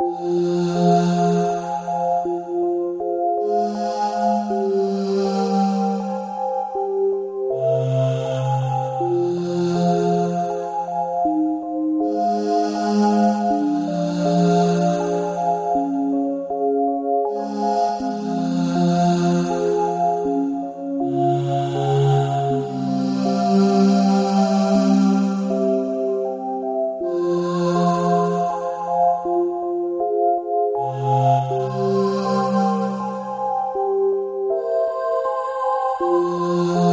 啊。呜。